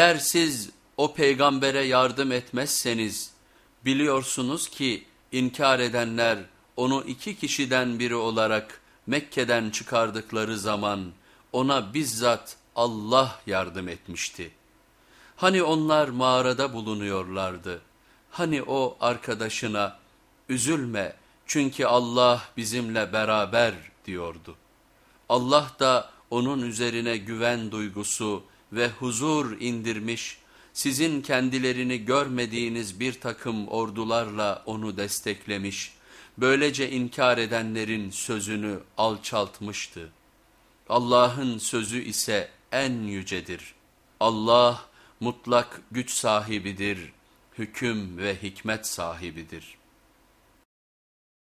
Eğer siz o peygambere yardım etmezseniz biliyorsunuz ki inkar edenler onu iki kişiden biri olarak Mekke'den çıkardıkları zaman ona bizzat Allah yardım etmişti. Hani onlar mağarada bulunuyorlardı. Hani o arkadaşına üzülme çünkü Allah bizimle beraber diyordu. Allah da onun üzerine güven duygusu ve huzur indirmiş, sizin kendilerini görmediğiniz bir takım ordularla onu desteklemiş, böylece inkar edenlerin sözünü alçaltmıştı. Allah'ın sözü ise en yücedir. Allah mutlak güç sahibidir, hüküm ve hikmet sahibidir.''